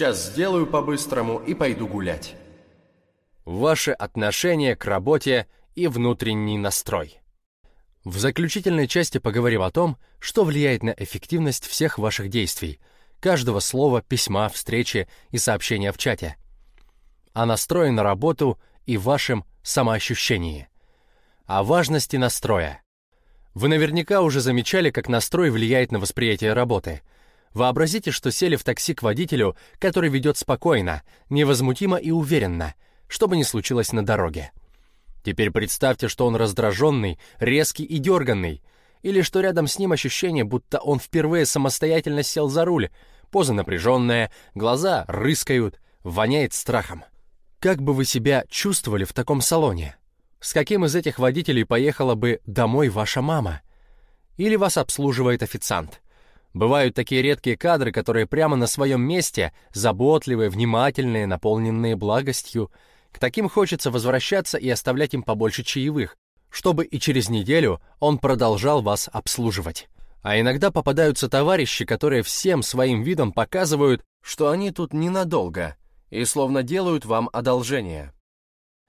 Сейчас сделаю по-быстрому и пойду гулять. Ваше отношение к работе и внутренний настрой. В заключительной части поговорим о том, что влияет на эффективность всех ваших действий, каждого слова, письма, встречи и сообщения в чате, о настрое на работу и вашем самоощущении, о важности настроя. Вы наверняка уже замечали, как настрой влияет на восприятие работы. Вообразите, что сели в такси к водителю, который ведет спокойно, невозмутимо и уверенно, что бы ни случилось на дороге. Теперь представьте, что он раздраженный, резкий и дерганный, или что рядом с ним ощущение, будто он впервые самостоятельно сел за руль, поза напряженная, глаза рыскают, воняет страхом. Как бы вы себя чувствовали в таком салоне? С каким из этих водителей поехала бы домой ваша мама? Или вас обслуживает официант? Бывают такие редкие кадры, которые прямо на своем месте, заботливые, внимательные, наполненные благостью. К таким хочется возвращаться и оставлять им побольше чаевых, чтобы и через неделю он продолжал вас обслуживать. А иногда попадаются товарищи, которые всем своим видом показывают, что они тут ненадолго, и словно делают вам одолжение.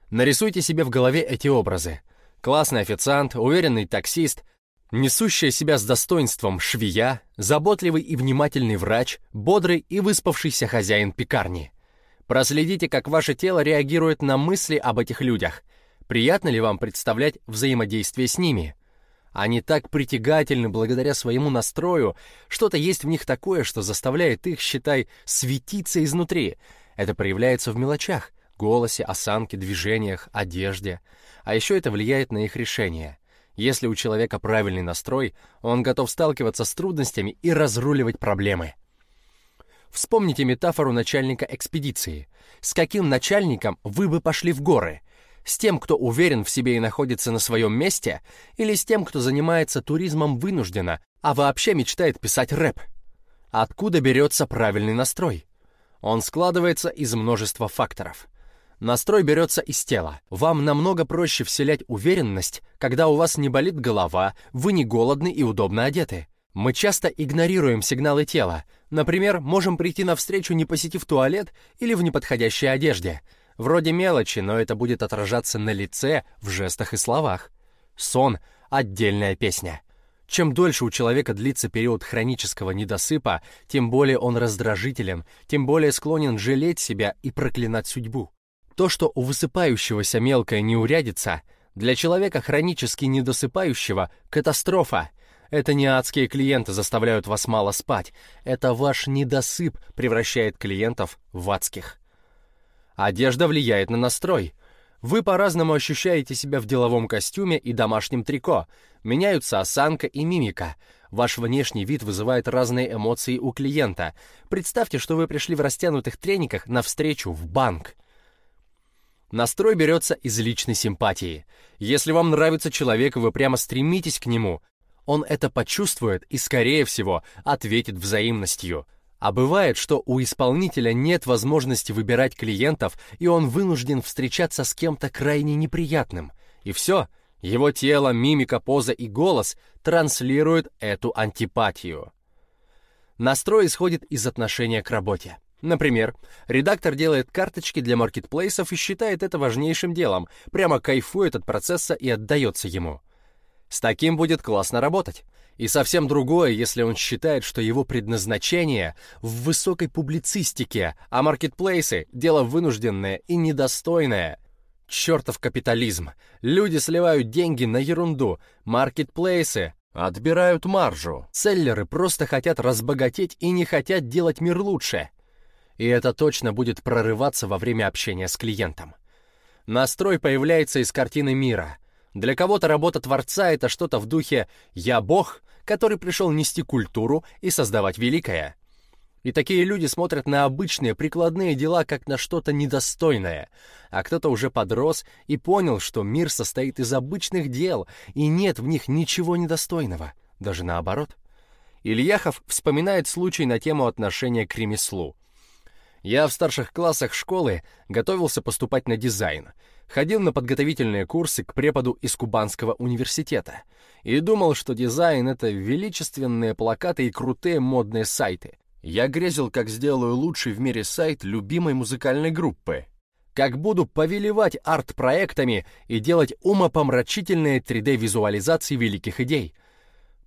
Нарисуйте себе в голове эти образы. Классный официант, уверенный таксист, несущая себя с достоинством швея, заботливый и внимательный врач, бодрый и выспавшийся хозяин пекарни. Проследите, как ваше тело реагирует на мысли об этих людях. Приятно ли вам представлять взаимодействие с ними? Они так притягательны благодаря своему настрою, что-то есть в них такое, что заставляет их, считай, светиться изнутри — это проявляется в мелочах — голосе, осанке, движениях, одежде. А еще это влияет на их решение. Если у человека правильный настрой, он готов сталкиваться с трудностями и разруливать проблемы. Вспомните метафору начальника экспедиции. С каким начальником вы бы пошли в горы? С тем, кто уверен в себе и находится на своем месте, или с тем, кто занимается туризмом вынужденно, а вообще мечтает писать рэп? Откуда берется правильный настрой? Он складывается из множества факторов. Настрой берется из тела. Вам намного проще вселять уверенность, когда у вас не болит голова, вы не голодны и удобно одеты. Мы часто игнорируем сигналы тела. Например, можем прийти на встречу, не посетив туалет или в неподходящей одежде. Вроде мелочи, но это будет отражаться на лице, в жестах и словах. Сон — отдельная песня. Чем дольше у человека длится период хронического недосыпа, тем более он раздражителен, тем более склонен жалеть себя и проклинать судьбу. То, что у высыпающегося мелкое не урядится, для человека хронически недосыпающего – катастрофа. Это не адские клиенты заставляют вас мало спать, это ваш недосып превращает клиентов в адских. Одежда влияет на настрой. Вы по-разному ощущаете себя в деловом костюме и домашнем трико. Меняются осанка и мимика. Ваш внешний вид вызывает разные эмоции у клиента. Представьте, что вы пришли в растянутых трениках на встречу в банк. Настрой берется из личной симпатии. Если вам нравится человек, вы прямо стремитесь к нему. Он это почувствует и, скорее всего, ответит взаимностью – а бывает, что у исполнителя нет возможности выбирать клиентов, и он вынужден встречаться с кем-то крайне неприятным. И все, его тело, мимика, поза и голос транслируют эту антипатию. Настрой исходит из отношения к работе. Например, редактор делает карточки для маркетплейсов и считает это важнейшим делом, прямо кайфует от процесса и отдается ему. С таким будет классно работать. И совсем другое, если он считает, что его предназначение в высокой публицистике, а маркетплейсы — дело вынужденное и недостойное. Чертов капитализм. Люди сливают деньги на ерунду. Маркетплейсы отбирают маржу. Селлеры просто хотят разбогатеть и не хотят делать мир лучше. И это точно будет прорываться во время общения с клиентом. Настрой появляется из картины мира. Для кого-то работа Творца — это что-то в духе «я Бог», который пришел нести культуру и создавать великое. И такие люди смотрят на обычные прикладные дела как на что-то недостойное, а кто-то уже подрос и понял, что мир состоит из обычных дел, и нет в них ничего недостойного, даже наоборот. Ильяхов вспоминает случай на тему отношения к ремеслу. Я в старших классах школы готовился поступать на дизайн, ходил на подготовительные курсы к преподу из Кубанского университета и думал, что дизайн — это величественные плакаты и крутые модные сайты. Я грезил, как сделаю лучший в мире сайт любимой музыкальной группы. Как буду повелевать арт-проектами и делать умопомрачительные 3D-визуализации великих идей.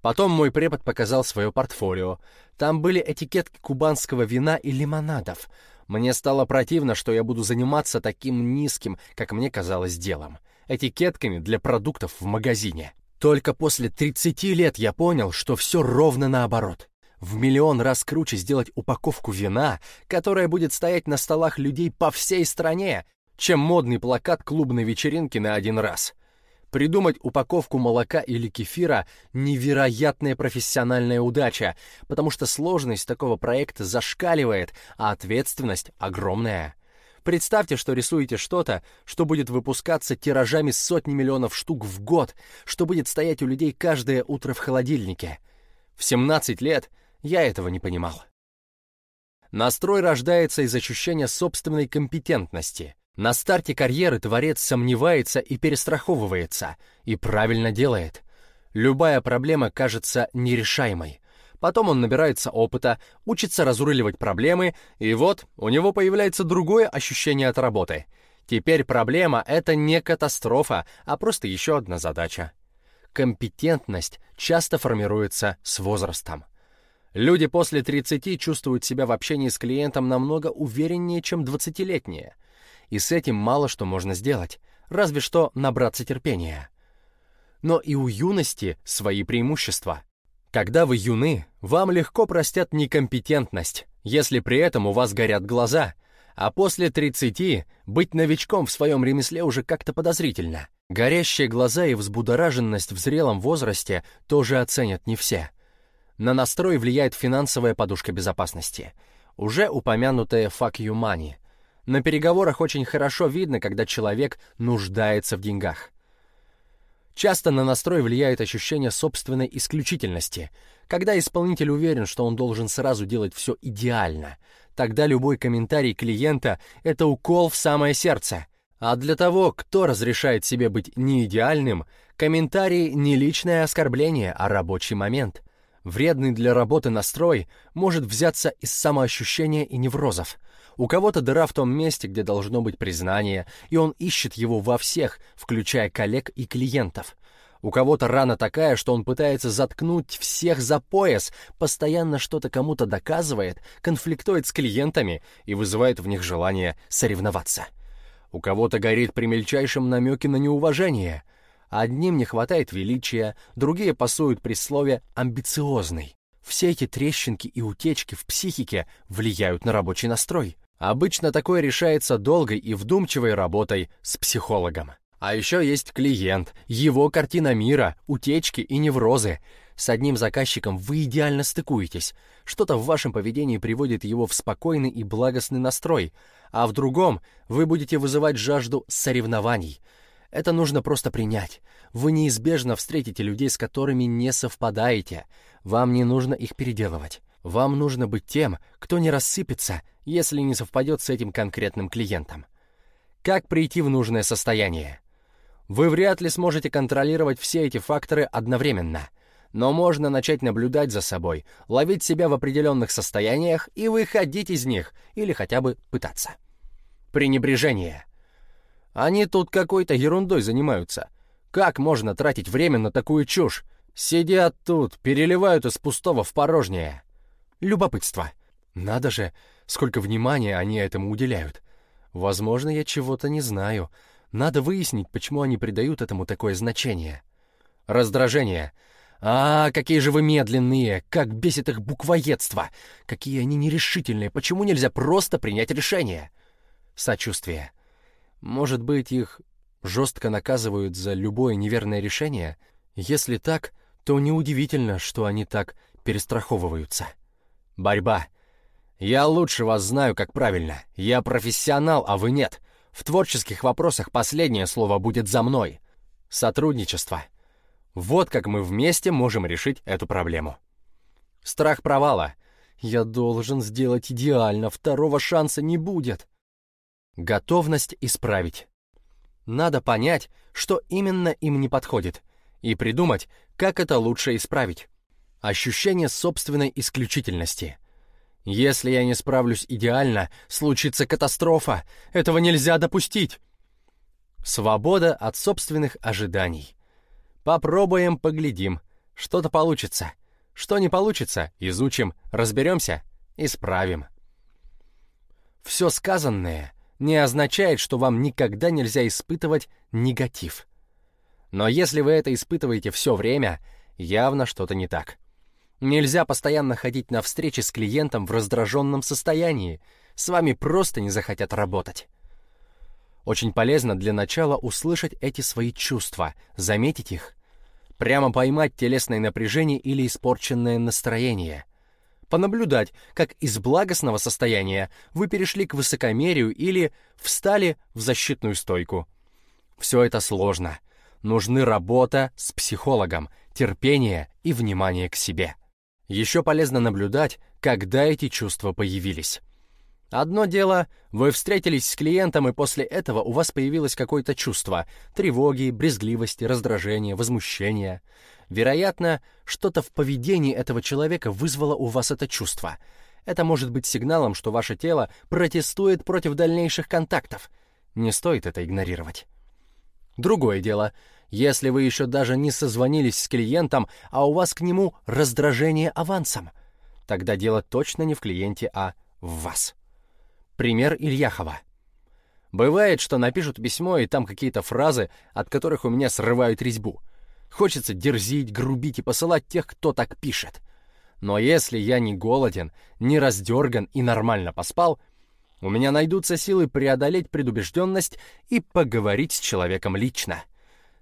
Потом мой препод показал свое портфолио. Там были этикетки кубанского вина и лимонадов. Мне стало противно, что я буду заниматься таким низким, как мне казалось, делом. Этикетками для продуктов в магазине. Только после 30 лет я понял, что все ровно наоборот. В миллион раз круче сделать упаковку вина, которая будет стоять на столах людей по всей стране, чем модный плакат клубной вечеринки на один раз. Придумать упаковку молока или кефира — невероятная профессиональная удача, потому что сложность такого проекта зашкаливает, а ответственность огромная. Представьте, что рисуете что-то, что будет выпускаться тиражами сотни миллионов штук в год, что будет стоять у людей каждое утро в холодильнике. В 17 лет — я этого не понимал. Настрой рождается из ощущения собственной компетентности. На старте карьеры творец сомневается и перестраховывается, и правильно делает. Любая проблема кажется нерешаемой. Потом он набирается опыта, учится разруливать проблемы, и вот у него появляется другое ощущение от работы. Теперь проблема — это не катастрофа, а просто еще одна задача. Компетентность часто формируется с возрастом. Люди после 30 чувствуют себя в общении с клиентом намного увереннее, чем 20-летние. И с этим мало что можно сделать, разве что набраться терпения. Но и у юности свои преимущества. Когда вы юны, вам легко простят некомпетентность, если при этом у вас горят глаза, а после 30 быть новичком в своем ремесле уже как-то подозрительно. Горящие глаза и взбудораженность в зрелом возрасте тоже оценят не все. На настрой влияет финансовая подушка безопасности. Уже упомянутая «fuck you money». На переговорах очень хорошо видно, когда человек нуждается в деньгах. Часто на настрой влияет ощущение собственной исключительности. Когда исполнитель уверен, что он должен сразу делать все идеально, тогда любой комментарий клиента — это укол в самое сердце. А для того, кто разрешает себе быть неидеальным, комментарий — не личное оскорбление, а рабочий момент — Вредный для работы настрой может взяться из самоощущения и неврозов. У кого-то дыра в том месте, где должно быть признание, и он ищет его во всех, включая коллег и клиентов. У кого-то рана такая, что он пытается заткнуть всех за пояс, постоянно что-то кому-то доказывает, конфликтует с клиентами и вызывает в них желание соревноваться. У кого-то горит при мельчайшем намеке на неуважение — Одним не хватает величия, другие пасуют при слове «амбициозный». Все эти трещинки и утечки в психике влияют на рабочий настрой. Обычно такое решается долгой и вдумчивой работой с психологом. А еще есть клиент, его картина мира, утечки и неврозы. С одним заказчиком вы идеально стыкуетесь. Что-то в вашем поведении приводит его в спокойный и благостный настрой, а в другом вы будете вызывать жажду соревнований – это нужно просто принять. Вы неизбежно встретите людей, с которыми не совпадаете. Вам не нужно их переделывать. Вам нужно быть тем, кто не рассыпется, если не совпадет с этим конкретным клиентом. Как прийти в нужное состояние? Вы вряд ли сможете контролировать все эти факторы одновременно, но можно начать наблюдать за собой, ловить себя в определенных состояниях и выходить из них, или хотя бы пытаться. Пренебрежение — они тут какой-то ерундой занимаются. Как можно тратить время на такую чушь? Сидят тут, переливают из пустого в порожнее. Любопытство. Надо же, сколько внимания они этому уделяют. Возможно, я чего-то не знаю. Надо выяснить, почему они придают этому такое значение. Раздражение. А, какие же вы медленные! Как бесит их буквоедство! Какие они нерешительные! Почему нельзя просто принять решение? Сочувствие. Может быть, их жестко наказывают за любое неверное решение? Если так, то неудивительно, что они так перестраховываются. Борьба. Я лучше вас знаю, как правильно. Я профессионал, а вы нет. В творческих вопросах последнее слово будет за мной. Сотрудничество. Вот как мы вместе можем решить эту проблему. Страх провала. Я должен сделать идеально, второго шанса не будет. Готовность исправить. Надо понять, что именно им не подходит, и придумать, как это лучше исправить. Ощущение собственной исключительности. Если я не справлюсь идеально, случится катастрофа. Этого нельзя допустить. Свобода от собственных ожиданий. Попробуем, поглядим. Что-то получится. Что не получится, изучим, разберемся, исправим. Все сказанное не означает, что вам никогда нельзя испытывать негатив. Но если вы это испытываете все время, явно что-то не так. Нельзя постоянно ходить на встречи с клиентом в раздраженном состоянии. С вами просто не захотят работать. Очень полезно для начала услышать эти свои чувства, заметить их. Прямо поймать телесное напряжение или испорченное настроение. Понаблюдать, как из благостного состояния вы перешли к высокомерию или встали в защитную стойку. Все это сложно. Нужны работа с психологом, терпение и внимание к себе. Еще полезно наблюдать, когда эти чувства появились. Одно дело, вы встретились с клиентом, и после этого у вас появилось какое-то чувство тревоги, брезгливости, раздражения, возмущения. Вероятно, что-то в поведении этого человека вызвало у вас это чувство. Это может быть сигналом, что ваше тело протестует против дальнейших контактов. Не стоит это игнорировать. Другое дело, если вы еще даже не созвонились с клиентом, а у вас к нему раздражение авансом, тогда дело точно не в клиенте, а в вас. Пример Ильяхова. Бывает, что напишут письмо, и там какие-то фразы, от которых у меня срывают резьбу. Хочется дерзить, грубить и посылать тех, кто так пишет. Но если я не голоден, не раздерган и нормально поспал, у меня найдутся силы преодолеть предубежденность и поговорить с человеком лично.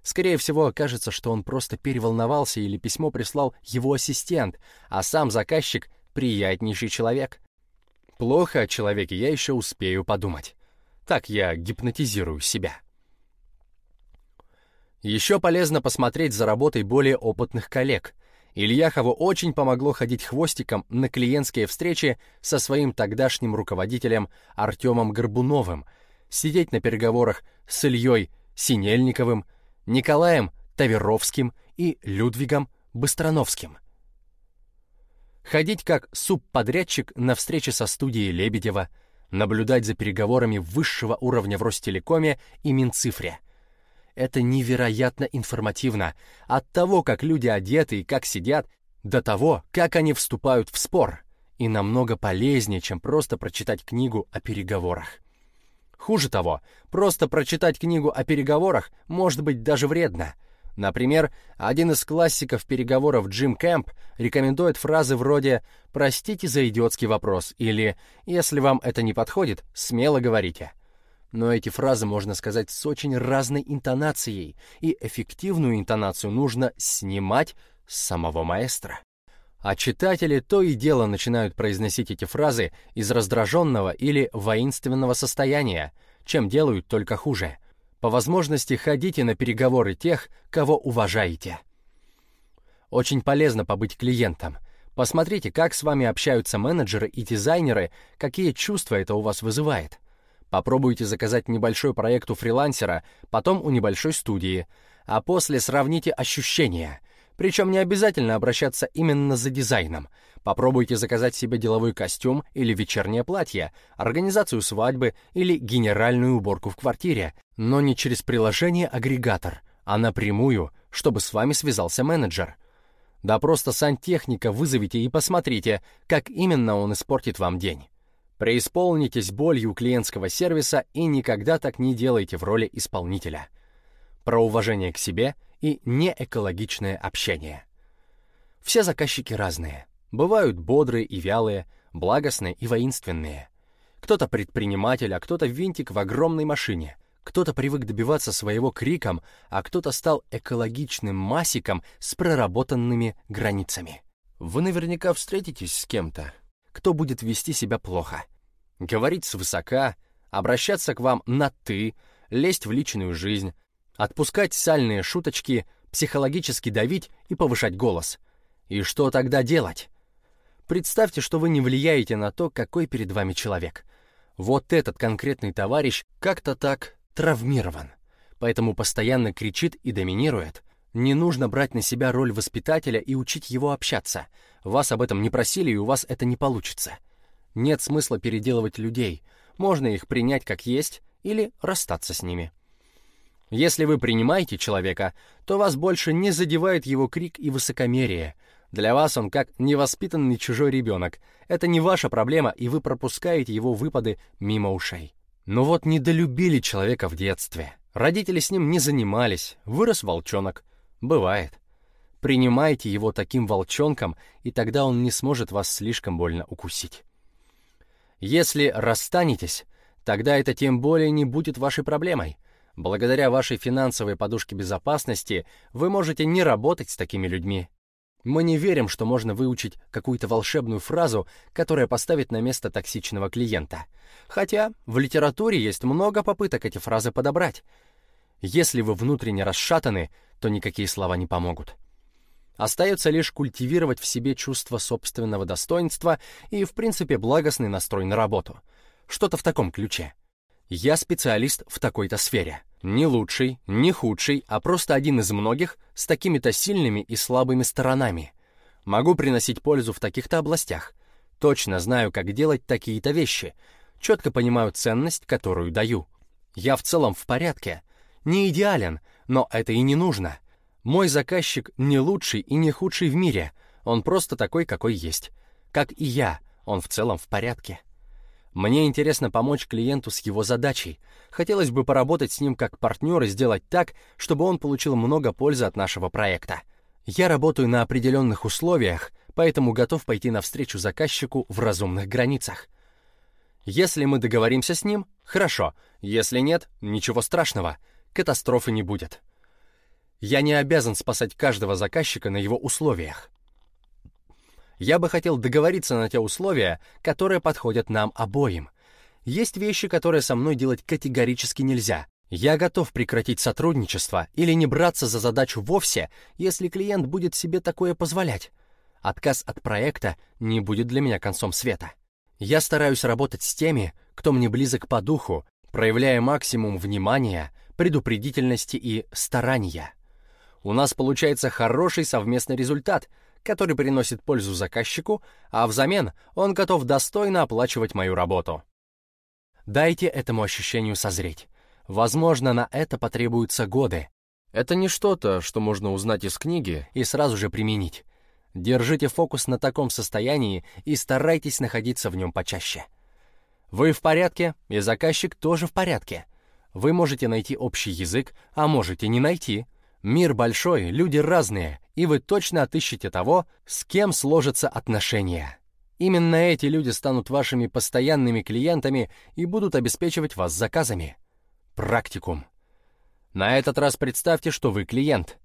Скорее всего, окажется, что он просто переволновался или письмо прислал его ассистент, а сам заказчик — приятнейший человек. Плохо о человеке я еще успею подумать. Так я гипнотизирую себя. Еще полезно посмотреть за работой более опытных коллег. Ильяхову очень помогло ходить хвостиком на клиентские встречи со своим тогдашним руководителем Артемом Горбуновым, сидеть на переговорах с Ильей Синельниковым, Николаем Таверовским и Людвигом Быстрановским. Ходить как субподрядчик на встречи со студией Лебедева, наблюдать за переговорами высшего уровня в Ростелекоме и Минцифре. Это невероятно информативно. От того, как люди одеты и как сидят, до того, как они вступают в спор. И намного полезнее, чем просто прочитать книгу о переговорах. Хуже того, просто прочитать книгу о переговорах может быть даже вредно. Например, один из классиков переговоров Джим Кэмп рекомендует фразы вроде «простите за идиотский вопрос» или «если вам это не подходит, смело говорите». Но эти фразы можно сказать с очень разной интонацией, и эффективную интонацию нужно снимать с самого маэстро. А читатели то и дело начинают произносить эти фразы из раздраженного или воинственного состояния, чем делают только хуже. По возможности ходите на переговоры тех, кого уважаете. Очень полезно побыть клиентом. Посмотрите, как с вами общаются менеджеры и дизайнеры, какие чувства это у вас вызывает. Попробуйте заказать небольшой проект у фрилансера, потом у небольшой студии, а после сравните ощущения — причем не обязательно обращаться именно за дизайном. Попробуйте заказать себе деловой костюм или вечернее платье, организацию свадьбы или генеральную уборку в квартире, но не через приложение-агрегатор, а напрямую, чтобы с вами связался менеджер. Да просто сантехника вызовите и посмотрите, как именно он испортит вам день. Преисполнитесь болью клиентского сервиса и никогда так не делайте в роли исполнителя. Про уважение к себе – и неэкологичное общение. Все заказчики разные. Бывают бодрые и вялые, благостные и воинственные. Кто-то предприниматель, а кто-то винтик в огромной машине. Кто-то привык добиваться своего криком, а кто-то стал экологичным масиком с проработанными границами. Вы наверняка встретитесь с кем-то, кто будет вести себя плохо. Говорить свысока, обращаться к вам на «ты», лезть в личную жизнь, Отпускать сальные шуточки, психологически давить и повышать голос. И что тогда делать? Представьте, что вы не влияете на то, какой перед вами человек. Вот этот конкретный товарищ как-то так травмирован, поэтому постоянно кричит и доминирует. Не нужно брать на себя роль воспитателя и учить его общаться. Вас об этом не просили, и у вас это не получится. нет смысла переделывать людей, можно их принять как есть или расстаться с ними. Если вы принимаете человека, то вас больше не задевает его крик и высокомерие. Для вас он как невоспитанный чужой ребенок. Это не ваша проблема, и вы пропускаете его выпады мимо ушей. Но вот недолюбили человека в детстве. Родители с ним не занимались, вырос волчонок. Бывает. Принимайте его таким волчонком, и тогда он не сможет вас слишком больно укусить. Если расстанетесь, тогда это тем более не будет вашей проблемой. Благодаря вашей финансовой подушке безопасности вы можете не работать с такими людьми. Мы не верим, что можно выучить какую-то волшебную фразу, которая поставит на место токсичного клиента. Хотя в литературе есть много попыток эти фразы подобрать. Если вы внутренне расшатаны, то никакие слова не помогут. Остается лишь культивировать в себе чувство собственного достоинства и, в принципе, благостный настрой на работу. Что-то в таком ключе. Я специалист в такой-то сфере. Не лучший, не худший, а просто один из многих с такими-то сильными и слабыми сторонами. Могу приносить пользу в таких-то областях. Точно знаю, как делать такие-то вещи. Четко понимаю ценность, которую даю. Я в целом в порядке. Не идеален, но это и не нужно. Мой заказчик не лучший и не худший в мире, он просто такой, какой есть. Как и я, он в целом в порядке. Мне интересно помочь клиенту с его задачей. Хотелось бы поработать с ним как партнер и сделать так, чтобы он получил много пользы от нашего проекта. Я работаю на определенных условиях, поэтому готов пойти навстречу заказчику в разумных границах. Если мы договоримся с ним, хорошо. Если нет, ничего страшного. Катастрофы не будет. Я не обязан спасать каждого заказчика на его условиях. Я бы хотел договориться на те условия, которые подходят нам обоим. Есть вещи, которые со мной делать категорически нельзя. Я готов прекратить сотрудничество или не браться за задачу вовсе, если клиент будет себе такое позволять. Отказ от проекта не будет для меня концом света. Я стараюсь работать с теми, кто мне близок по духу, проявляя максимум внимания, предупредительности и старания. У нас получается хороший совместный результат, который приносит пользу заказчику, а взамен он готов достойно оплачивать мою работу. Дайте этому ощущению созреть. Возможно, на это потребуются годы. Это не что-то, что можно узнать из книги и сразу же применить. Держите фокус на таком состоянии и старайтесь находиться в нем почаще. Вы в порядке, и заказчик тоже в порядке. Вы можете найти общий язык, а можете не найти. Мир большой, люди разные, и вы точно отыщете того, с кем сложатся отношения. Именно эти люди станут вашими постоянными клиентами и будут обеспечивать вас заказами. Практикум. На этот раз представьте, что вы клиент.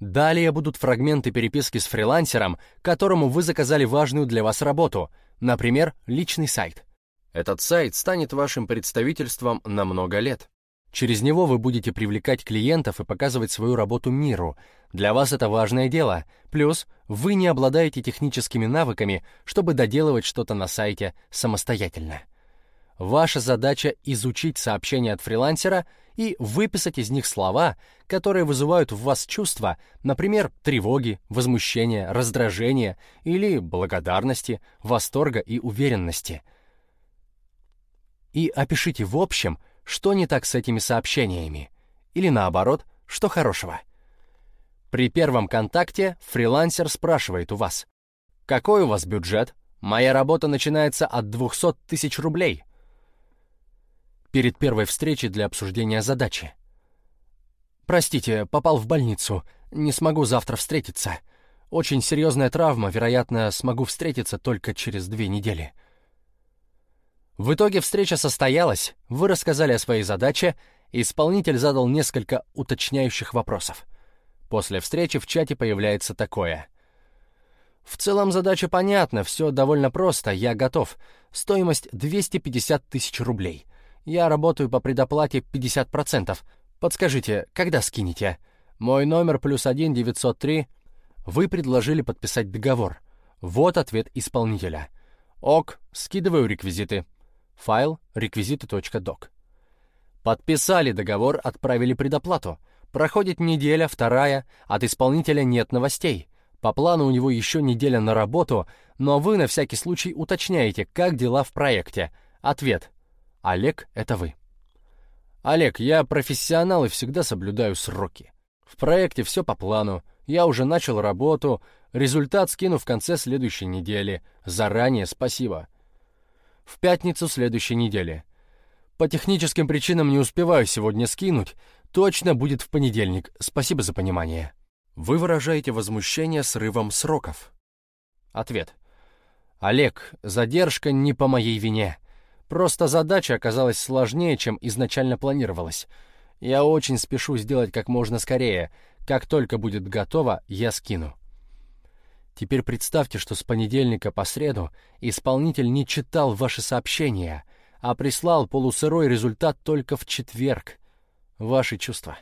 Далее будут фрагменты переписки с фрилансером, которому вы заказали важную для вас работу, например, личный сайт. Этот сайт станет вашим представительством на много лет. Через него вы будете привлекать клиентов и показывать свою работу миру. Для вас это важное дело. Плюс вы не обладаете техническими навыками, чтобы доделывать что-то на сайте самостоятельно. Ваша задача — изучить сообщения от фрилансера и выписать из них слова, которые вызывают в вас чувства, например, тревоги, возмущения, раздражения или благодарности, восторга и уверенности. И опишите в общем, что не так с этими сообщениями? Или наоборот, что хорошего? При первом контакте фрилансер спрашивает у вас, «Какой у вас бюджет? Моя работа начинается от 200 тысяч рублей». Перед первой встречей для обсуждения задачи. «Простите, попал в больницу. Не смогу завтра встретиться. Очень серьезная травма, вероятно, смогу встретиться только через две недели». В итоге встреча состоялась, вы рассказали о своей задаче, исполнитель задал несколько уточняющих вопросов. После встречи в чате появляется такое. В целом задача понятна, все довольно просто, я готов. Стоимость 250 тысяч рублей. Я работаю по предоплате 50%. Подскажите, когда скинете? Мой номер плюс 1 903. Вы предложили подписать договор. Вот ответ исполнителя. Ок, скидываю реквизиты. Файл реквизиты.док. Подписали договор, отправили предоплату. Проходит неделя, вторая, от исполнителя нет новостей. По плану у него еще неделя на работу, но вы на всякий случай уточняете, как дела в проекте. Ответ. Олег — это вы. Олег, я профессионал и всегда соблюдаю сроки. В проекте все по плану. Я уже начал работу. Результат скину в конце следующей недели. Заранее спасибо. В пятницу следующей недели. По техническим причинам не успеваю сегодня скинуть. Точно будет в понедельник. Спасибо за понимание. Вы выражаете возмущение срывом сроков. Ответ. Олег, задержка не по моей вине. Просто задача оказалась сложнее, чем изначально планировалось. Я очень спешу сделать как можно скорее. Как только будет готово, я скину. Теперь представьте, что с понедельника по среду исполнитель не читал ваши сообщения — а прислал полусырой результат только в четверг. Ваши чувства.